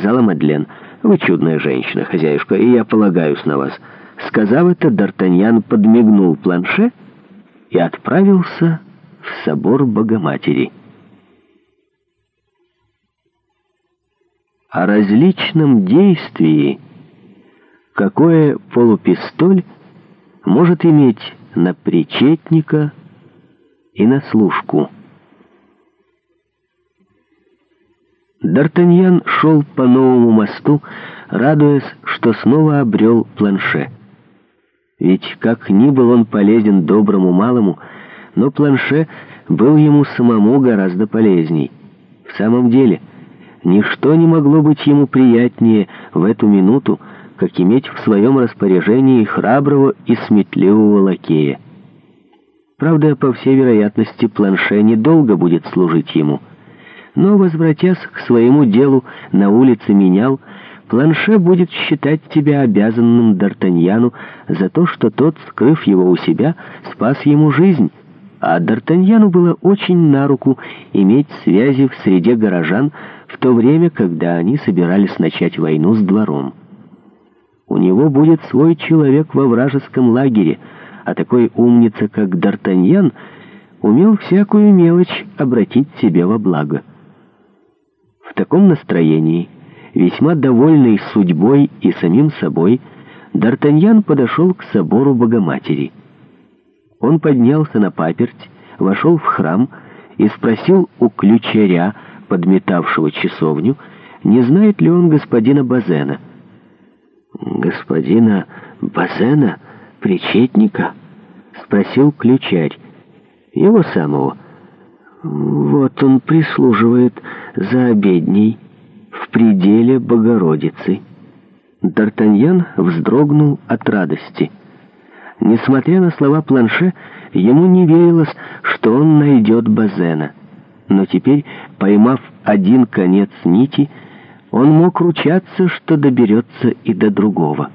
сказала Мадлен. «Вы чудная женщина, хозяюшка, и я полагаюсь на вас». Сказав это, Д'Артаньян подмигнул планше и отправился в собор Богоматери. О различном действии, какое полупистоль может иметь на причетника и на служку. Д'Артаньян шел по новому мосту, радуясь, что снова обрел планше. Ведь как ни был он полезен доброму малому, но планше был ему самому гораздо полезней. В самом деле, ничто не могло быть ему приятнее в эту минуту, как иметь в своем распоряжении храброго и сметливого лакея. Правда, по всей вероятности, планше недолго будет служить ему — но, возвратясь к своему делу на улице менял, Планше будет считать тебя обязанным Д'Артаньяну за то, что тот, скрыв его у себя, спас ему жизнь. А Д'Артаньяну было очень на руку иметь связи в среде горожан в то время, когда они собирались начать войну с двором. У него будет свой человек во вражеском лагере, а такой умница, как Д'Артаньян, умел всякую мелочь обратить себе во благо. В таком настроении, весьма довольный судьбой и самим собой, Д'Артаньян подошел к собору Богоматери. Он поднялся на паперть, вошел в храм и спросил у ключеря, подметавшего часовню, не знает ли он господина Базена. «Господина Базена? Причетника?» — спросил ключарь. «Его самого». «Вот он прислуживает...» за обедней в пределе Богородицы. Д'Артаньян вздрогнул от радости. Несмотря на слова планше, ему не верилось, что он найдет Базена. Но теперь, поймав один конец нити, он мог ручаться, что доберется и до другого.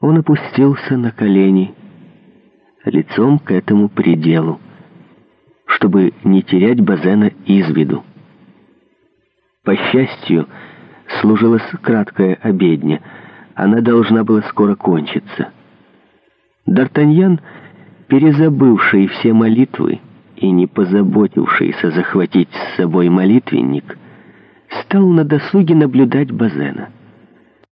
Он опустился на колени, лицом к этому пределу чтобы не терять Базена из виду. По счастью, служилась краткая обедня. Она должна была скоро кончиться. Д'Артаньян, перезабывший все молитвы и не позаботившийся захватить с собой молитвенник, стал на досуге наблюдать Базена.